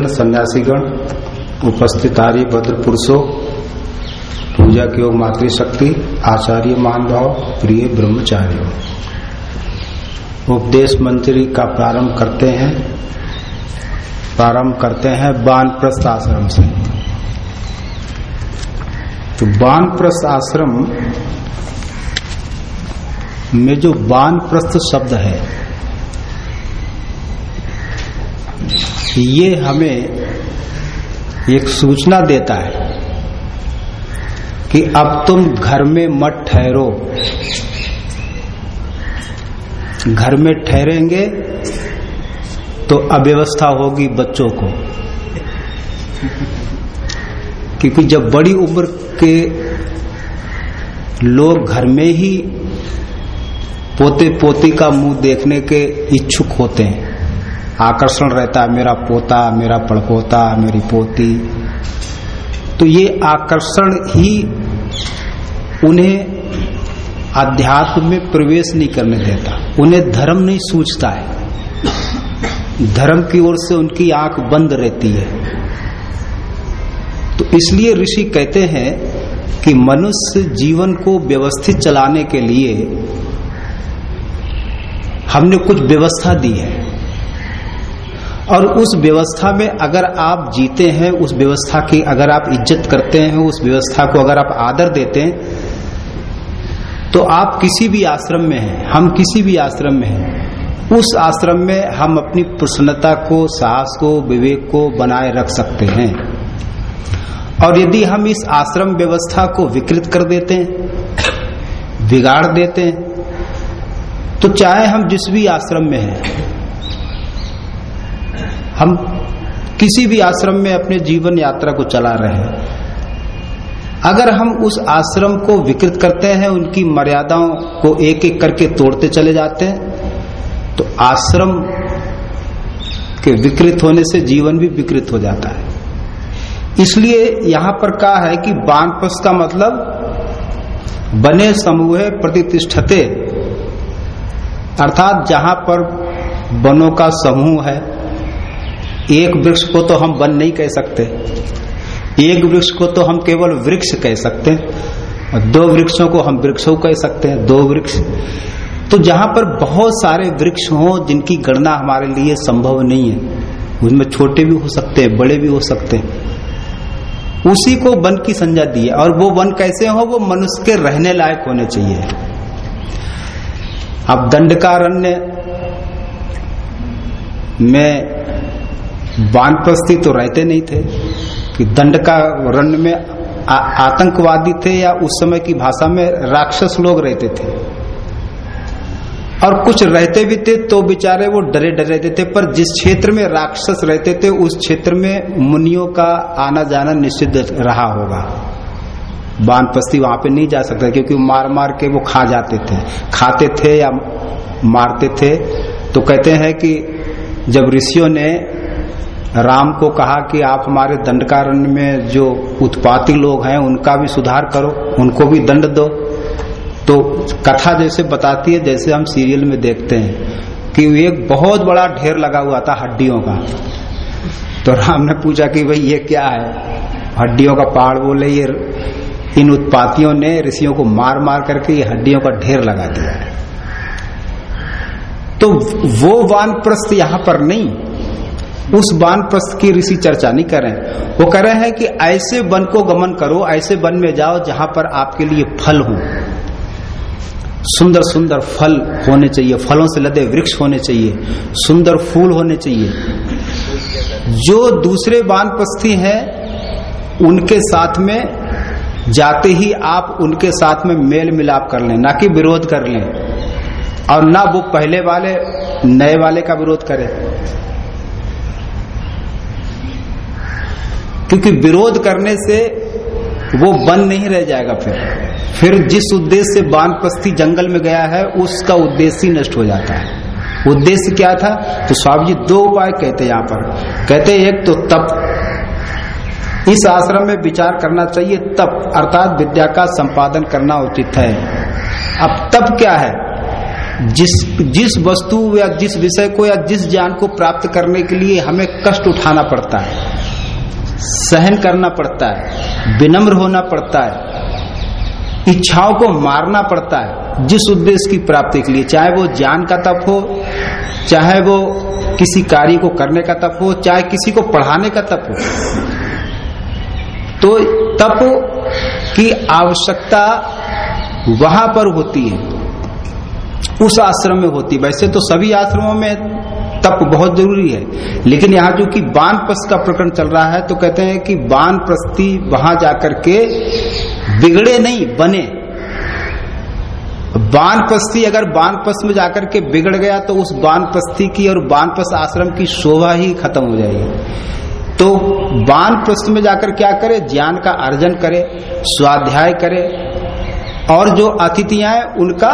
मुनिगण सन्यासीगण उपस्थित आर्य भद्र पुरुषों, पूजा के योग मातृशक्ति, आचार्य मानभाव प्रिय ब्रह्मचार्य। उपदेश मंत्री का प्रारंभ करते हैं। प्रारंभ करते हैं बानप्रस्थ आश्रम से। तो बानप्रस्थ आश्रम में जो बानप्रस्थ शब्द है ये हमें एक सूचना देता है कि अब तुम घर में मत ठहरो। घर में ठहरेंगे तो अव्यवस्था होगी बच्चों को। क्योंकि जब बड़ी उम्र के लोग घर में ही पोते पोती का मुँह देखने के इच्छुक होते हैं आकर्षण रहता है, मेरा पोता, मेरा पड़पोता, मेरी पोती। तो ये आकर्षण ही उन्हें अध्यात्म में प्रवेश नहीं करने देता, उन्हें धर्म नहीं सूझता है। धर्म की ओर से उनकी आँख बंद रहती है। तो इसलिए ऋषि कहते हैं कि मनुष्य जीवन को व्यवस्थित चलाने के लिए हमने कुछ व्यवस्था दी है। और उस व्यवस्था में अगर आप जीते हैं, उस व्यवस्था की अगर आप इज़्ज़त करते हैं, उस व्यवस्था को अगर आप आदर देते हैं तो आप किसी भी आश्रम में हैं, हम किसी भी आश्रम में हैं, उस आश्रम में हम अपनी प्रसन्नता को, साहस को, विवेक को बनाए रख सकते हैं। और यदि हम इस आश्रम व्यवस्था को विकृत कर देते हैं, बिगाड़ देते हैं तो चाहे हम जिस भी आश्रम में हैं हम किसी भी आश्रम में अपने जीवन यात्रा को चला रहे हैं। अगर हम उस आश्रम को विकृत करते हैं, उनकी मर्यादाओं को एक एक करके तोड़ते चले जाते हैं तो आश्रम के विकृत होने से जीवन भी विकृत हो जाता है। इसलिए यहाँ पर कहा है कि बानपस का मतलब बने समूह प्रतिष्ठते। अर्थात जहाँ पर वनों का समूह है एक वृक्ष को तो हम वन नहीं कह सकते। एक वृक्ष को तो हम केवल वृक्ष कह सकते हैं। और दो वृक्षों को हम वृक्षों कह सकते हैं, दो वृक्ष। तो जहाँ पर बहुत सारे वृक्ष हों, जिनकी गणना हमारे लिए संभव नहीं है। उनमें छोटे भी हो सकते हैं, बड़े भी हो सकते हैं। उसी को वन की संज्ञा दी है। और वो वन कैसे हो, वो मनुष्य के रहने लायक होने चाहिए। अब दंडकारण्य में वानप्रस्थी तो रहते नहीं थे। कि दंड का रण्य में आतंकवादी थे या उस समय की भाषा में राक्षस लोग रहते थे। और कुछ रहते भी थे तो बेचारे वो डरे डरे रहते थे, पर जिस क्षेत्र में राक्षस रहते थे, उस क्षेत्र में मुनियों का आना जाना निषिद्ध रहा होगा। बानपस्ती वहाँ पे नहीं जा सकता, क्योंकि मार मार के वो खा जाते थे। खाते थे या मारते थे। तो कहते हैं कि जब ऋषियों ने राम को कहा कि आप हमारे दंडकारण्य में जो उत्पाती लोग हैं, उनका भी सुधार करो, उनको भी दंड दो। तो कथा जैसे बताती है, जैसे हम सीरियल में देखते हैं कि एक बहुत बड़ा ढेर लगा हुआ था हड्डियों का। तो राम ने पूछा कि भाई ये क्या है? हड्डियों का पहाड़ बोले, ये इन उत्पातियों ने ऋषियों को मार मार करके ये हड्डियों का ढेर लगा दिया है। तो वो वानप्रस्थ यहाँ पर नहीं उस वन प्रस्थ की ऋषि चर्चा नहीं कर रहे वो कह रहे हैं कि ऐसे वन को गमन करो, ऐसे वन में जाओ जहाँ पर आपके लिए फल हो। सुंदर सुंदर फल होने चाहिए, फलों से लदे वृक्ष होने चाहिए, सुंदर फूल होने चाहिए। जो दूसरे वानप्रस्थी हैं, उनके साथ में जाते ही आप उनके साथ में मेल मिलाप कर लें, ना कि विरोध कर लें। और ना वो पहले वाले, नए वाले का विरोध करें। क्योंकि विरोध करने से वो बंद नहीं रह जाएगा फिर। फिर जिस उद्देश्य से बानपस्थी जंगल में गया है, उसका उद्देश्य ही नष्ट हो जाता है। उद्देश्य क्या था? तो स्वामी जी दो उपाय कहते यहाँ पर। कहते एक तो तप। इस आश्रम में विचार करना चाहिए, तप, अर्थात विद्या का संपादन करना उचित है। अब तप क्या है? जिस जिस वस्तु या जिस विषय को या जिस ज्ञान को प्राप्त करने के लिए हमें कष्ट उठाना पड़ता है। सहन करना पड़ता है, विनम्र होना पड़ता है, इच्छाओं को मारना पड़ता है, जिस उद्देश्य की प्राप्ति के लिए, चाहे वो ज्ञान का तप हो, चाहे वो किसी कार्य को करने का तप हो, चाहे किसी को पढ़ाने का तप हो तो तप की आवश्यकता वहाँ पर होती है, उस आश्रम में होती है। वैसे तो सभी आश्रमों में तप बहुत ज़रूरी है। लेकिन यहाँ जो कि बान का प्रकरण चल रहा है तो कहते हैं कि बान प्रस्थी वहाँ जाकर के बिगड़े नहीं, बने। बान पस्थी अगर बान पस्त में जाकर के बिगड़ गया तो उस बान पस्थी की और बान पस्त आश्रम की शोभा ही खत्म हो जाएगी। तो बान प्रस्थ में जाकर क्या करे? ज्ञान का अर्जन करे, स्वाध्याय करे, और जो अतिथियाँ उनका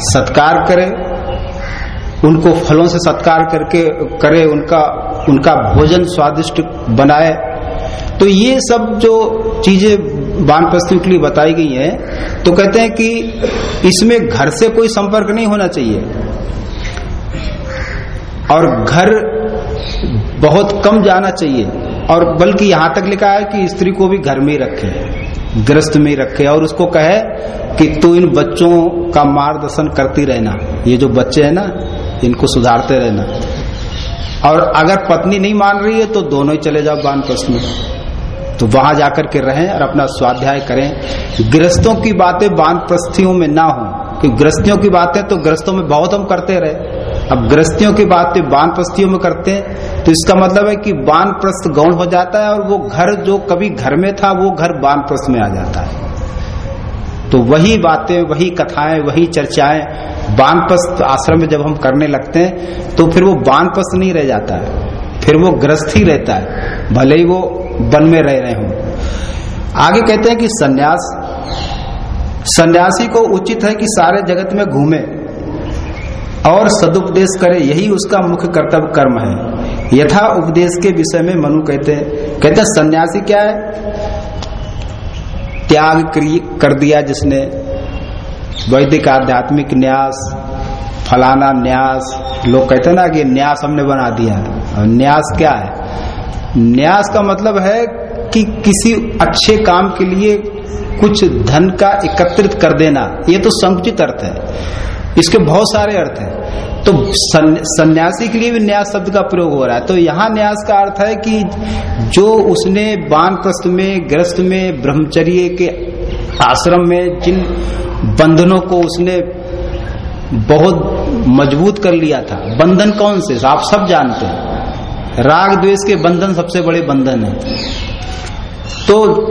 सत्कार करे। उनको फलों से सत्कार करके, करे उनका उनका भोजन स्वादिष्ट बनाए। तो ये सब जो चीज़ें वानप्रस्थियों के लिए बताई गई है तो कहते हैं कि इसमें घर से कोई संपर्क नहीं होना चाहिए। और घर बहुत कम जाना चाहिए। और बल्कि यहाँ तक लिखा है कि स्त्री को भी घर में ही रखे ग्रस्त में ही रखे। और उसको कहे कि तू इन बच्चों का मार्गदर्शन करती रहना। ये जो बच्चे हैं ना इनको सुधारते रहना। और अगर पत्नी नहीं मान रही है तो दोनों ही चले जाओ बान प्रश्न में। तो वहाँ जाकर के रहें और अपना स्वाध्याय करें। गृहस्थों की बातें बान प्रस्थियों में ना हो कि गृहस्थियों की बातें तो ग्रस्तों में बहुत हम करते रहे। अब गृहस्थियों की बातें बान प्रस्थियों में करते हैं तो इसका मतलब है कि बान प्रस्थ गौण हो जाता है और वो घर जो कभी घर में था, वो घर बान प्रस्थ में आ जाता है। तो वही बातें, वही कथाएँ, वही चर्चाएँ बानपस्त आश्रम में जब हम करने लगते हैं तो फिर वो बानपस्त नहीं रह जाता है। फिर वो ग्रस्त ही रहता है। भले ही वो वन में रह रहे हो। आगे कहते हैं कि सन्यास, सन्यासी को उचित है कि सारे जगत में घूमे और सदुपदेश करे। यही उसका मुख्य कर्तव्य कर्म है। यथा उपदेश के विषय में मनु कहते हैं। कहते हैं, सन्यासी क्या है? त्याग कर दिया जिसने। वैदिक आध्यात्मिक न्यास, फलाना न्यास, लोग कहते हैं ना कि न्यास हमने बना दिया। और न्यास क्या है? न्यास का मतलब है कि किसी अच्छे काम के लिए कुछ धन का एकत्रित कर देना। ये तो संकुचित अर्थ है। इसके बहुत सारे अर्थ हैं। तो सन्यासी के लिए भी न्यास शब्द का प्रयोग हो रहा है। तो यहाँ न्यास का अर्थ है कि जो उसने बान प्रस्थ में ग्रस्त में, ब्रह्मचर्य के आश्रम में, जिन बंधनों को उसने बहुत मज़बूत कर लिया था। बंधन कौन से? आप सब जानते हैं। राग द्वेष के बंधन सबसे बड़े बंधन है। तो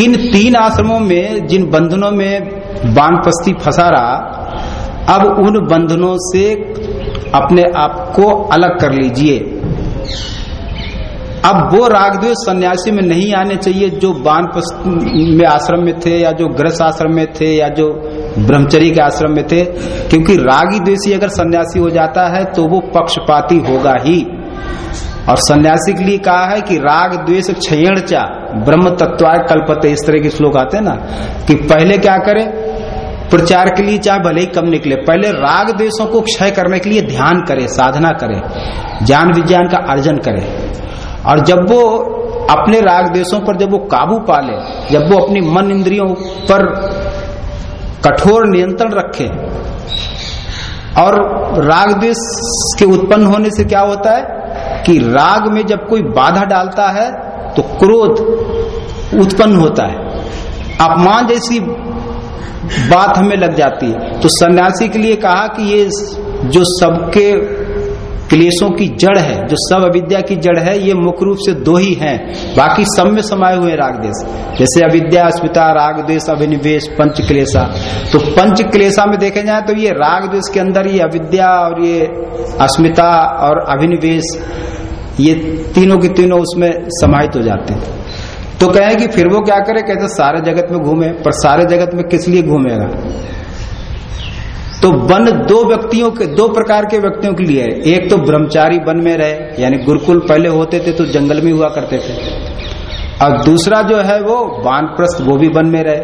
इन तीन आश्रमों में, जिन बंधनों में बानपस्ती फंसा रहा अब उन बंधनों से अपने आप को अलग कर लीजिए। अब वो रागद्वेष सन्यासी में नहीं आने चाहिए जो बान में आश्रम में थे या जो ग्रस आश्रम में थे या जो ब्रह्मचरी के आश्रम में थे, क्योंकि रागी द्वेषी अगर सन्यासी हो जाता है तो वो पक्षपाती होगा ही। और सन्यासी के लिए कहा है कि राग द्वेष क्षयण चा, ब्रह्म तत्वाय कल्पते, इस तरह के श्लोक आते हैं ना, कि पहले क्या करे? प्रचार के लिए चाहे भले ही कम निकले, पहले राग देशों को क्षय करने के लिए ध्यान करे, साधना करे, ज्ञान विज्ञान का अर्जन करे। और जब वो अपने राग देशों पर जब वो काबू पाले जब वो अपनी मन इंद्रियों पर कठोर नियंत्रण रखे, और राग देश के उत्पन्न होने से क्या होता है? कि राग में जब कोई बाधा डालता है तो क्रोध उत्पन्न होता है। अपमान जैसी बात हमें लग जाती है। तो सन्यासी के लिए कहा कि ये जो सबके क्लेशों की जड़ है, जो सब अविद्या की जड़ है, ये मुख्य रूप से दो ही हैं। बाकी सब में समाये हुए राग देश जैसे अविद्या, अस्मिता राग देश अभिनिवेश पंच क्लेशा तो पंच क्लेशा में देखे जाए तो ये राग देश के अंदर ये अविद्या और ये अस्मिता और अभिनिवेश, ये तीनों के तीनों उसमें समाहित हो जाते हैं। तो कहे कि फिर वो क्या करे? कहते, सारे जगत में घूमे। पर सारे जगत में किस लिए घूमेगा? तो वन दो व्यक्तियों के, दो प्रकार के व्यक्तियों के लिए है। एक तो ब्रह्मचारी वन में रहे, यानी गुरुकुल पहले होते थे तो जंगल में हुआ करते थे। और दूसरा जो है वो वानप्रस्थ, वो भी वन में रहे।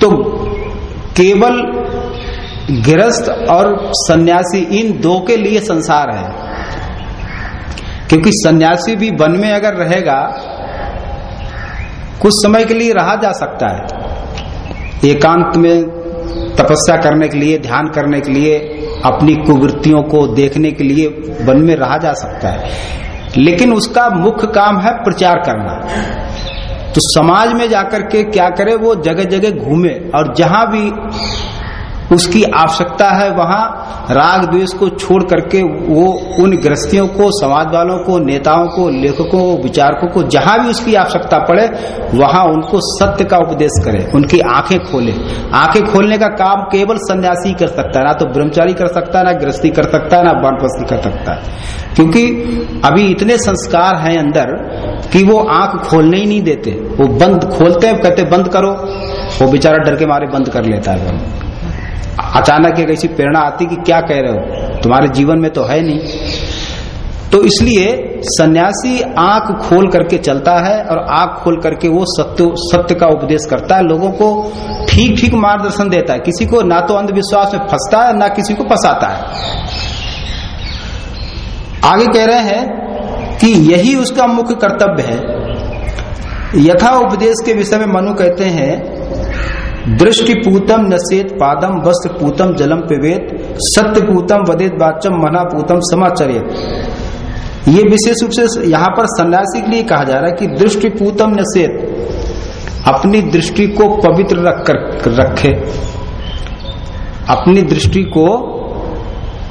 तो केवल गृहस्थ और सन्यासी इन दो के लिए संसार है। क्योंकि सन्यासी भी वन में अगर रहेगा, कुछ समय के लिए रहा जा सकता है। एकांत में तपस्या करने के लिए, ध्यान करने के लिए, अपनी कुवृत्तियों को देखने के लिए वन में रहा जा सकता है। लेकिन उसका मुख्य काम है प्रचार करना। तो समाज में जाकर के क्या करे, वो जगह जगह घूमे और जहाँ भी उसकी आवश्यकता है वहाँ राग द्वेष को छोड़ करके वो उन ग्रस्तियों को समाज वालों को, नेताओं को, लेखकों, विचारकों को जहाँ भी उसकी आवश्यकता पड़े, वहाँ उनको सत्य का उपदेश करे, उनकी आँखें खोले। आँखें खोलने का काम केवल सन्यासी कर सकता है, ना तो ब्रह्मचारी कर सकता है, ना गृहस्थी कर सकता है, ना वानप्रस्थी कर सकता है। क्योंकि अभी इतने संस्कार हैं अंदर कि वो आँख खोलने ही नहीं देते। वो बंद खोलते हैं, कहते बंद करो। वो बेचारा डर के मारे बंद कर लेता है। अचानक एक ऐसी प्रेरणा आती कि क्या कह रहे हो? तुम्हारे जीवन में तो है नहीं। तो इसलिए सन्यासी आँख खोल करके चलता है और आँख खोल करके वो सत्य सत्य का उपदेश करता है। लोगों को ठीक ठीक मार्गदर्शन देता है। किसी को ना तो अंधविश्वास में फंसता है, ना किसी को फंसाता है। आगे कह रहे हैं कि यही उसका मुख्य कर्तव्य है। यथा उपदेश के विषय में मनु कहते हैं दृष्टि पूतम नसेत पादम वस्त्र पूतम जलम पिवेत सत्य पूतम वदेत बाचम मना पूतम समाचरित ये विशेष रूप से यहाँ पर सन्यासी के लिए कहा जा रहा है कि दृष्टि पूतम नसेत अपनी दृष्टि को पवित्र रख कर रखे। अपनी दृष्टि को,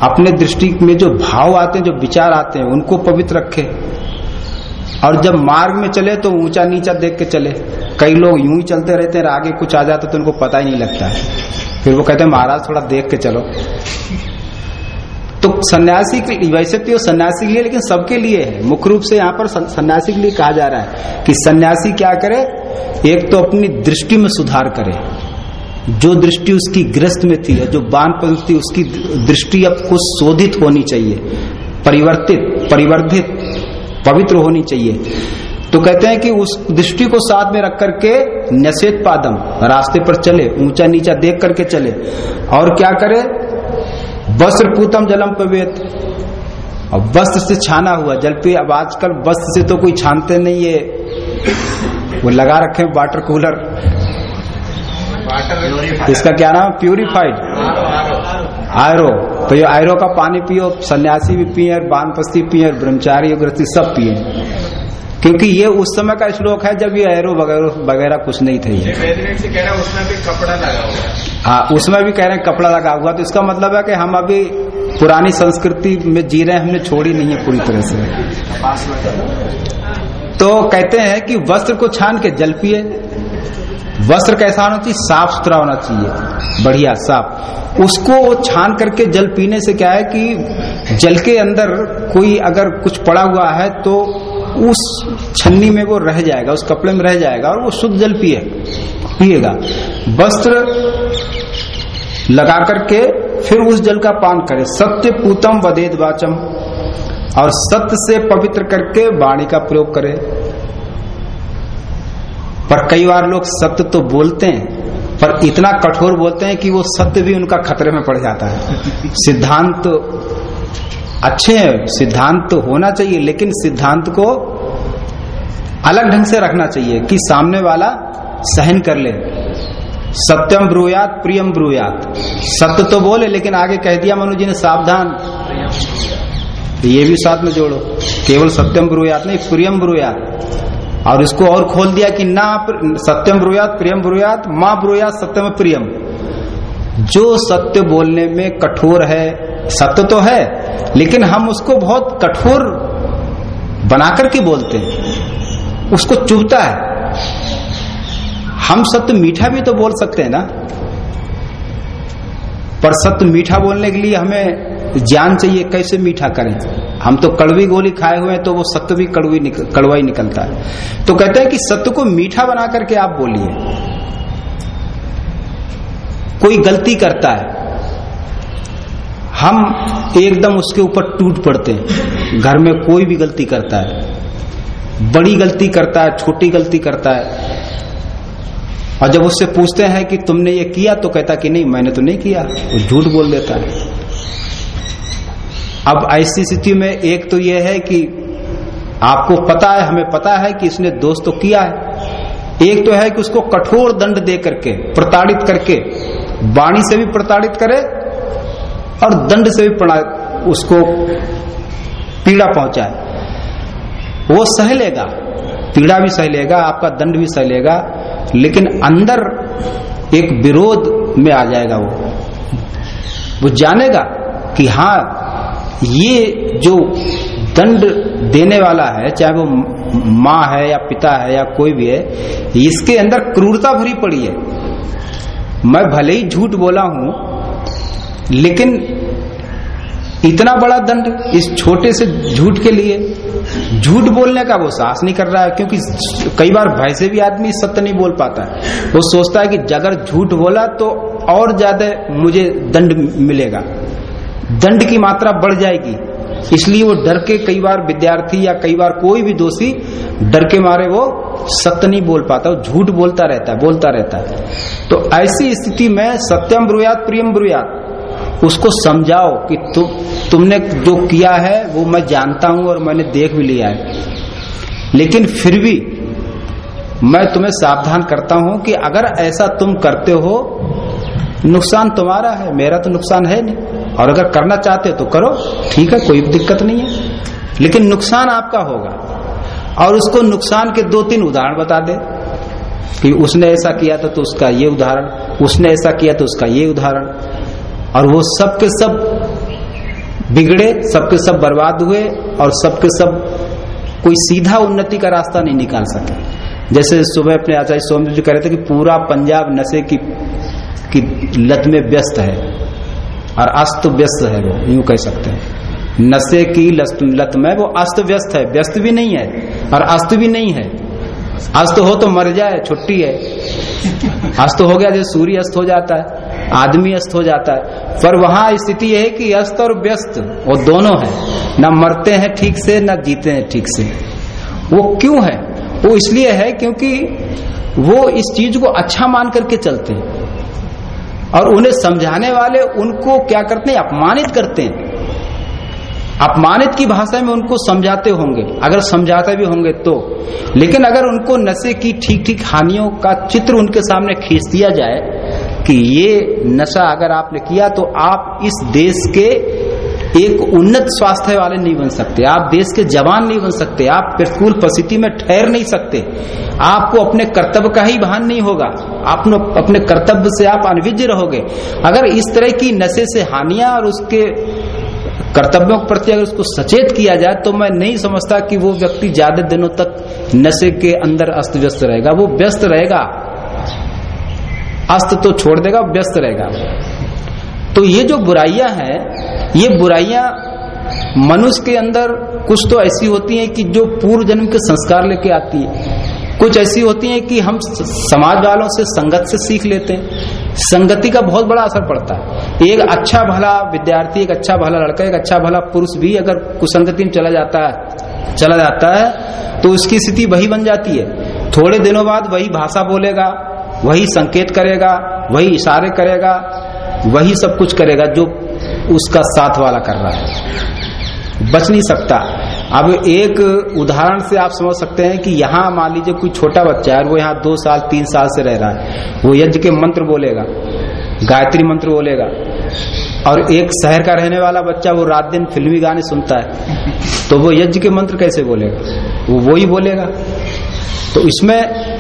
अपने दृष्टि में जो भाव आते हैं, जो विचार आते हैं, उनको पवित्र रखे। और जब मार्ग में चले तो ऊँचा नीचा देख के चले। कई लोग यूँ ही चलते रहते हैं, आगे कुछ आ जाता तो उनको पता ही नहीं लगता। है फिर वो कहते हैं, महाराज, थोड़ा देख के चलो। तो सन्यासी के वैसे तो सन्यासी के लिए, लेकिन सबके लिए है। मुख्य रूप से यहाँ पर सन्यासी के लिए कहा जा रहा है कि सन्यासी क्या करे? एक तो अपनी दृष्टि में सुधार करे। जो दृष्टि उसकी ग्रस्त में थी, जो बान थी, उसकी दृष्टि अब कुछ शोधित होनी चाहिए। परिवर्तित, परिवर्धित। पवित्र होनी चाहिए। तो कहते हैं कि उस दृष्टि को साथ में रख करके नशेत पादम रास्ते पर चले ऊँचा नीचा देख करके चले। और क्या करे? वस्त्र पूतम जलम पवेत और वस्त्र से छाना हुआ जल पे। अब आजकल वस्त्र से तो कोई छानते नहीं है। वो लगा रखे वाटर कूलर। इसका क्या नाम? प्यूरिफाइड। आयरो। तो ये आयरो का पानी पियो सन्यासी भी पिए और बानपस्ती पिए और ब्रह्मचारी गृहस्थी सब पिए। क्योंकि ये उस समय का श्लोक है जब ये एरो वगैरह वगैरह कुछ नहीं थे उसमें भी कपड़ा लगा हुआ हाँ। उसमें भी कह रहे हैं कपड़ा लगा हुआ तो इसका मतलब है कि हम अभी पुरानी संस्कृति में जी रहे हैं हमने छोड़ी नहीं है पूरी तरह से। तो कहते हैं कि वस्त्र को छान के जल पिए वस्त्र कैसा होना चाहिए? साफ़ सुथरा होना चाहिए। बढ़िया, साफ़। उसको छान करके जल पीने से क्या है कि जल के अंदर कोई अगर कुछ पड़ा हुआ है तो उस छन्नी में वो रह जाएगा, उस कपड़े में रह जाएगा और वो शुद्ध जल पिए, पिएगा। वस्त्र लगा करके फिर उस जल का पान करे। सत्य पूतम वदेद वाचम। और सत्य से पवित्र करके वाणी का प्रयोग करे। पर कई बार लोग सत्य तो बोलते हैं पर इतना कठोर बोलते हैं कि वो सत्य भी उनका खतरे में पड़ जाता है। सिद्धांत तो अच्छे हैं सिद्धांत तो होना चाहिए लेकिन सिद्धांत को अलग ढंग से रखना चाहिए कि सामने वाला सहन कर ले। सत्यम ब्रूयात प्रियम ब्रूयात। सत्य तो बोले लेकिन आगे कह दिया मनु जी ने सावधान। ये भी साथ में जोड़ो। केवल सत्यम ब्रूयात नहीं प्रियम ब्रूयात। और इसको और खोल दिया कि ना सत्यम ब्रूयात, प्रियम ब्रूयात, माँ ब्रूयात, सत्यम प्रियम। जो सत्य बोलने में कठोर है, सत्य तो है, लेकिन हम उसको बहुत कठोर बनाकर के बोलते हैं। उसको चुभता है। हम सत्य मीठा भी तो बोल सकते हैं ना, पर सत्य मीठा बोलने के लिए हमें ज्ञान चाहिए कैसे मीठा करें? हम तो कड़वी गोली खाए हुए हैं तो वो सत्य भी कड़वी निकल, निकलता है। तो कहते हैं कि सत्य को मीठा बना करके आप बोलिए। कोई गलती करता है हम एकदम उसके ऊपर टूट पड़ते हैं। घर में कोई भी गलती करता है बड़ी गलती करता है छोटी गलती करता है और जब उससे पूछते हैं कि तुमने ये किया तो कहता कि नहीं मैंने तो नहीं किया वो झूठ बोल देता है। अब ऐसी स्थिति में एक तो यह है कि आपको पता है, हमें पता है कि इसने दोष तो किया है। एक तो है कि उसको कठोर दंड दे करके, प्रताड़ित करके, वाणी से भी प्रताड़ित करे और दंड से भी उसको पीड़ा पहुँचाए। वो सह लेगा, पीड़ा भी सह लेगा, आपका दंड भी सह लेगा, लेकिन अंदर एक विरोध में आ जाएगा वो। वो जानेगा कि हाँ ये जो दंड देने वाला है, चाहे वो माँ है या पिता है या कोई भी है, इसके अंदर क्रूरता भरी पड़ी है। मैं भले ही झूठ बोला हूँ, लेकिन इतना बड़ा दंड इस छोटे से झूठ के लिए, झूठ बोलने का वो साहस नहीं कर रहा है, क्योंकि कई बार भय से भी आदमी सत्य नहीं बोल पाता है। वो सोचता है कि अगर झूठ बोला तो और ज़्यादा मुझे दंड मिलेगा। दंड की मात्रा बढ़ जाएगी। इसलिए वो डर के कई बार विद्यार्थी या कई बार कोई भी दोषी डर के मारे वो सत्य नहीं बोल पाता वो झूठ बोलता रहता है बोलता रहता है। तो ऐसी स्थिति में सत्यम ब्रुयात प्रियम ब्रुयात उसको समझाओ कि तु, तुमने जो किया है वो मैं जानता हूँ और मैंने देख भी लिया है। लेकिन फिर भी मैं तुम्हें सावधान करता हूँ कि अगर ऐसा तुम करते हो नुकसान तुम्हारा है मेरा तो नुकसान है नहीं। और अगर करना चाहते हो तो करो, ठीक है, कोई दिक्कत नहीं है। लेकिन नुकसान आपका होगा। और उसको नुकसान के दो तीन उदाहरण बता दे कि उसने ऐसा किया था तो उसका ये उदाहरण, उसने ऐसा किया तो उसका ये उदाहरण। और वो सब के सब बिगड़े, सबके सब बर्बाद हुए और सबके सब कोई सीधा उन्नति का रास्ता नहीं निकाल सके। जैसे सुबह अपने आचार्य सोम जी कह रहे थे कि पूरा पंजाब नशे की की लत में व्यस्त है। और अस्त व्यस्त है वो, यूँ कह सकते हैं। नशे की लत में वो अस्त व्यस्त है, व्यस्त भी नहीं है और अस्त भी नहीं है। अस्त हो तो मर जाए, छुट्टी है। अस्त हो गया जैसे सूर्य अस्त हो जाता है, आदमी अस्त हो जाता है। पर वहाँ स्थिति यह है कि अस्त और व्यस्त, वो दोनों है। न मरते हैं ठीक से, न जीते हैं ठीक से। वो क्यों है? वो इसलिए है क्योंकि वो इस चीज़ को अच्छा मान करके चलते हैं। और उन्हें समझाने वाले उनको क्या करते हैं? अपमानित करते हैं। अपमानित की भाषा में उनको समझाते होंगे। अगर समझाते भी होंगे तो। लेकिन अगर उनको नशे की ठीक ठीक हानियों का चित्र उनके सामने खींच दिया जाए कि ये नशा अगर आपने किया तो आप इस देश के एक उन्नत स्वास्थ्य वाले नहीं बन सकते। आप देश के जवान नहीं बन सकते। आप प्रतिकूल परिस्थिति में ठहर नहीं सकते। आपको अपने कर्तव्य का ही भान नहीं होगा। आप अपने कर्तव्य से आप अनविज्य रहोगे। अगर इस तरह की नशे से हानियाँ और उसके कर्तव्यों के प्रति अगर उसको सचेत किया जाए तो मैं नहीं समझता कि वो व्यक्ति ज़्यादा दिनों तक नशे के अंदर अस्त व्यस्त रहेगा। वो व्यस्त रहेगा। अस्त तो छोड़ देगा, व्यस्त रहेगा। तो ये जो बुराइयाँ हैं, ये बुराइयाँ मनुष्य के अंदर कुछ तो ऐसी होती हैं कि जो पूर्व जन्म के संस्कार लेके आती है। कुछ ऐसी होती हैं कि हम समाज वालों से संगत से सीख लेते हैं। संगति का बहुत बड़ा असर पड़ता है। एक अच्छा भला विद्यार्थी, एक अच्छा भला लड़का, एक अच्छा भला पुरुष भी अगर कुसंगति में चला जाता है, चला जाता है तो उसकी स्थिति वही बन जाती है। थोड़े दिनों बाद वही भाषा बोलेगा, वही संकेत करेगा, वही इशारे करेगा वही सब कुछ करेगा जो उसका साथ वाला कर रहा है। बच नहीं सकता। अब एक उदाहरण से आप समझ सकते हैं कि यहाँ मान लीजिए कोई छोटा बच्चा है वो यहाँ दो साल, तीन साल से रह रहा है। वो यज्ञ के मंत्र बोलेगा, गायत्री मंत्र बोलेगा। और एक शहर का रहने वाला बच्चा वो रात दिन फिल्मी गाने सुनता है तो वो यज्ञ के मंत्र कैसे बोलेगा? वो वो बोलेगा। तो इसमें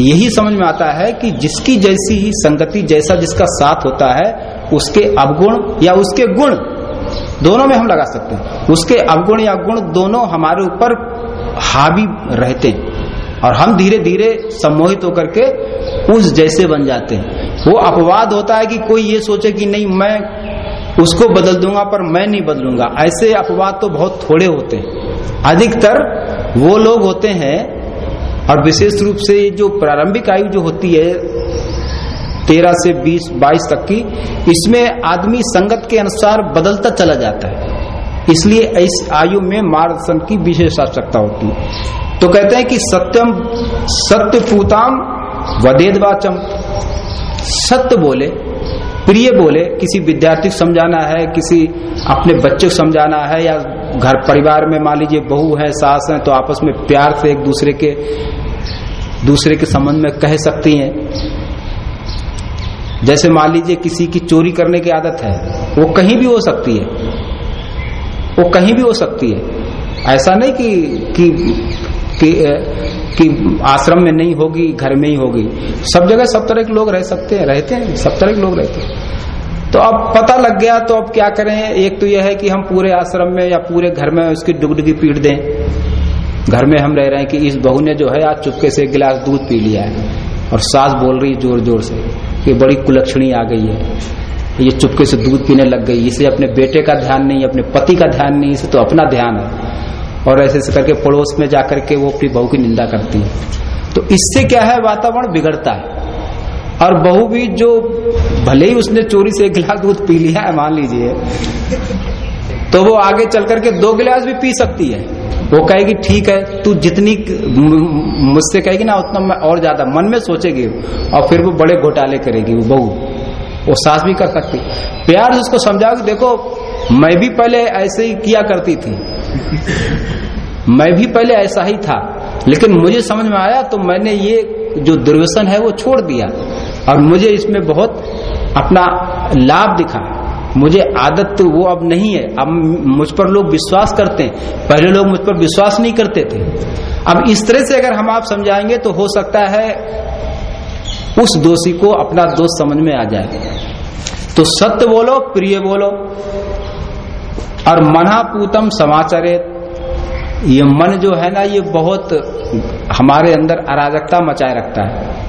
यही समझ में आता है कि जिसकी जैसी ही संगति, जैसा जिसका साथ होता है, उसके अवगुण या उसके गुण दोनों में हम लगा सकते हैं। उसके अवगुण या गुण दोनों हमारे ऊपर हावी रहते हैं और हम धीरे धीरे सम्मोहित होकर के उस जैसे बन जाते हैं। वो अपवाद होता है कि कोई ये सोचे कि नहीं, मैं उसको बदल दूँगा, पर मैं नहीं बदलूँगा। ऐसे अपवाद तो बहुत थोड़े होते हैं। अधिकतर वो लोग होते हैं और विशेष रूप से ये जो प्रारंभिक आयु जो होती है, तेरह से बीस, बाईस तक की, इसमें आदमी संगत के अनुसार बदलता चला जाता है। इसलिए इस आयु में मार्गदर्शन की विशेष आवश्यकता होती है। तो कहते हैं कि सत्यम सत्य पूताम वदेदवाचम। सत्य बोले, प्रिय बोले, किसी विद्यार्थी को समझाना है, किसी अपने बच्चे को समझाना है या घर परिवार में मान लीजिए बहू है सास है तो आपस में प्यार से एक दूसरे के दूसरे के संबंध में कह सकती हैं। जैसे मान लीजिए किसी की चोरी करने की आदत है वो कहीं भी हो सकती है। वो कहीं भी हो सकती है। ऐसा नहीं कि कि कि, कि आश्रम में नहीं होगी घर में ही होगी। सब जगह सब तरह के लोग रह सकते हैं रहते हैं सब तरह के लोग रहते हैं। तो अब पता लग गया तो अब क्या करें? एक तो यह है कि हम पूरे आश्रम में या पूरे घर में उसकी डुगडुगी पीट दें। घर में हम रह रहे हैं कि इस बहू ने जो है आज चुपके से एक गिलास दूध पी लिया है और सास बोल रही है ज़ोर ज़ोर से कि बड़ी कुलक्षणी आ गई है। ये चुपके से दूध पीने लग गई। इसे अपने बेटे का ध्यान नहीं, अपने पति का ध्यान नहीं, इसे तो अपना ध्यान है। और ऐसे ऐसे करके पड़ोस में जाकर के वो अपनी बहू की निंदा करती है। तो इससे क्या है? वातावरण बिगड़ता है। और बहू भी जो भले ही उसने चोरी से एक गिलास दूध पी लिया है, मान लीजिए तो वो आगे चल करके दो गिलास भी पी सकती है। वो कहेगी ठीक है, तू जितनी मुझसे कहेगी ना, उतना मैं और ज़्यादा मन में सोचेगी और फिर वो बड़े घोटाले करेगी, वो बहू। वो सास भी कर सकती। प्यार से उसको समझाओ देखो, मैं भी पहले ऐसे ही किया करती थी। मैं भी पहले ऐसा ही था, लेकिन मुझे समझ में आया तो मैंने ये जो दुर्व्यसन है वो छोड़ दिया। और मुझे इसमें बहुत अपना लाभ दिखा। मुझे आदत तो वो अब नहीं है। अब मुझ पर लोग विश्वास करते हैं। पहले लोग मुझ पर विश्वास नहीं करते थे। अब इस तरह से अगर हम आप समझाएँगे तो हो सकता है उस दोषी को अपना दोष समझ में आ जाए। तो सत्य बोलो, प्रिय बोलो। और मनापूतम समाचारित ये मन जो है ना, ये बहुत हमारे अंदर अराजकता मचाए रखता है।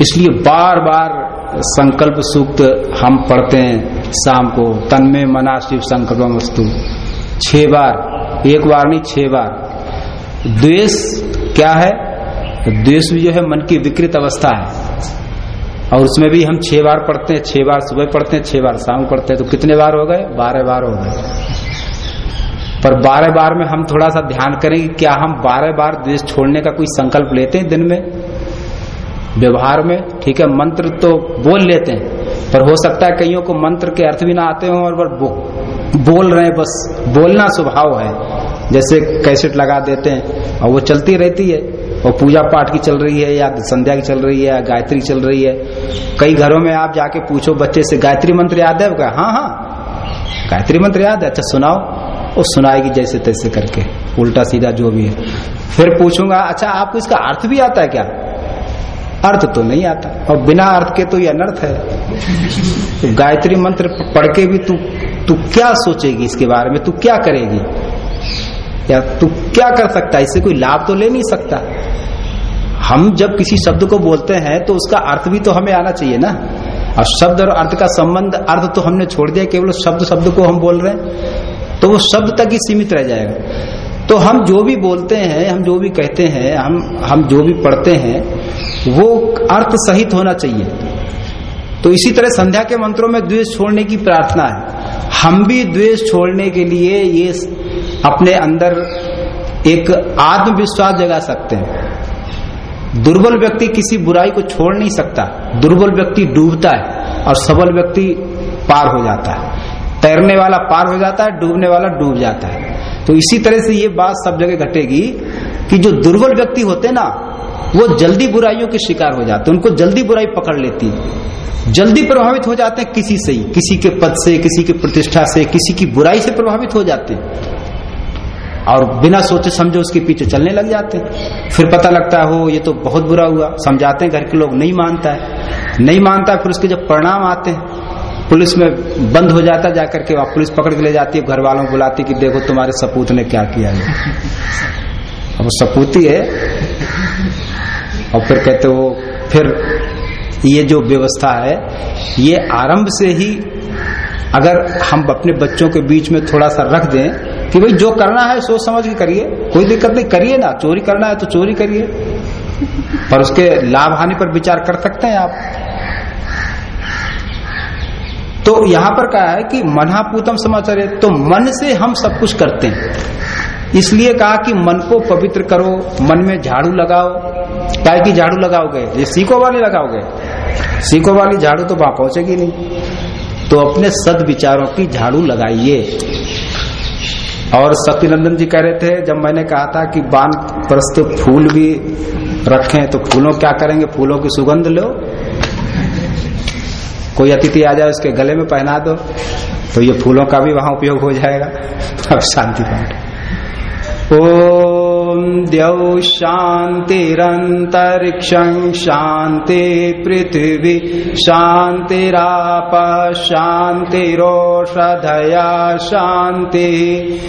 इसलिए बार बार संकल्प सूक्त हम पढ़ते हैं शाम को। तन में मना शिव संकल्प वस्तु छह बार। एक बार नहीं, छह बार। द्वेष क्या है? द्वेष भी जो है मन की विकृत अवस्था है। और उसमें भी हम छह बार पढ़ते हैं, छह बार सुबह पढ़ते हैं, छह बार शाम पढ़ते हैं। तो कितने बार हो गए? बारह बार हो गए। पर बारह बार में हम थोड़ा सा ध्यान करें कि क्या हम बारह बार द्वेष छोड़ने का कोई संकल्प लेते हैं दिन में? व्यवहार में ठीक है मंत्र तो बोल लेते हैं पर हो सकता है कईयों को मंत्र के अर्थ भी ना आते हो और बो, बोल रहे हैं बस बोलना स्वभाव है जैसे कैसेट लगा देते हैं और वो चलती रहती है और पूजा पाठ की चल रही है या संध्या की चल रही है गायत्री चल रही है कई घरों में आप जाके पूछो बच्चे से गायत्री मंत्र याद है हाँ हाँ गायत्री मंत्र याद है अच्छा सुनाओ वो सुनाएगी जैसे तैसे करके उल्टा सीधा जो भी है फिर पूछूँगा अच्छा आपको इसका अर्थ भी आता है क्या? अर्थ तो नहीं आता। और बिना अर्थ के तो ये अनर्थ है। तो गायत्री मंत्र पढ़ के भी तू तू क्या सोचेगी इसके बारे में? तू क्या करेगी? या तू क्या कर सकता है? इससे कोई लाभ तो ले नहीं सकता। हम जब किसी शब्द को बोलते हैं तो उसका अर्थ भी तो हमें आना चाहिए ना। और शब्द और अर्थ का संबंध, अर्थ तो हमने छोड़ दिया, केवल शब्द शब्द को हम बोल रहे हैं। तो वो शब्द तक ही सीमित रह जाएगा। तो हम जो भी बोलते हैं, हम जो भी कहते हैं, हम हम जो भी पढ़ते हैं वो अर्थ सहित होना चाहिए। तो इसी तरह संध्या के मंत्रों में द्वेष छोड़ने की प्रार्थना है। हम भी द्वेष छोड़ने के लिए ये अपने अंदर एक आत्मविश्वास जगा सकते हैं। दुर्बल व्यक्ति किसी बुराई को छोड़ नहीं सकता। दुर्बल व्यक्ति डूबता है और सबल व्यक्ति पार हो जाता है। तैरने वाला पार हो जाता है, डूबने वाला डूब जाता है। तो इसी तरह से ये बात सब जगह घटेगी कि जो दुर्बल व्यक्ति होते ना वो जल्दी बुराइयों के शिकार हो जाते हैं, उनको जल्दी बुराई पकड़ लेती है। जल्दी प्रभावित हो जाते हैं किसी से ही, किसी के पद से, किसी की प्रतिष्ठा से, किसी की बुराई से प्रभावित हो जाते हैं। और बिना सोचे समझे उसके पीछे चलने लग जाते फिर पता लगता है हो ये तो बहुत बुरा हुआ। समझाते हैं, घर के लोग, नहीं मानता है। नहीं मानता फिर उसके जब परिणाम आते हैं, पुलिस में बंद हो जाता जाकर के पुलिस पकड़ के ले जाती है घर वालों को बुलाती कि, देखो, तुम्हारे सपूत ने क्या किया है? अब सपूती है और फिर कहते हो, फिर ये जो व्यवस्था है, ये आरंभ से ही अगर हम अपने बच्चों के बीच में थोड़ा सा रख दें कि भाई जो करना है सोच समझ के करिए, कोई दिक्कत नहीं, करिए ना, चोरी करना है तो चोरी करिए। पर उसके लाभ हानि पर विचार कर सकते हैं आप। तो यहाँ पर कहा है कि मनापूतम समाचार तो मन से हम सब कुछ करते हैं। इसलिए कहा कि मन को पवित्र करो, मन में झाड़ू लगाओ काय की झाड़ू लगाओगे, ये सीको वाले लगाओगे। सीको वाली झाड़ू तो वहाँ पहुंचेगी नहीं। तो अपने सद विचारों की झाड़ू लगाइए। और सत्यनंदन जी कह रहे थे, जब मैंने कहा था कि बान प्रस्तुत फूल भी रखें तो फूलों क्या करेंगे? फूलों की सुगंध लो। कोई अतिथि आ जाए, उसके गले में पहना दो तो ये फूलों का भी वहाँ उपयोग हो जाएगा। अब शांति पाठ ॐ द्यौ शान्तिरन्तरिक्षं शान्ति पृथिवी शान्तिराप शान्तिरोषधया शान्तिः।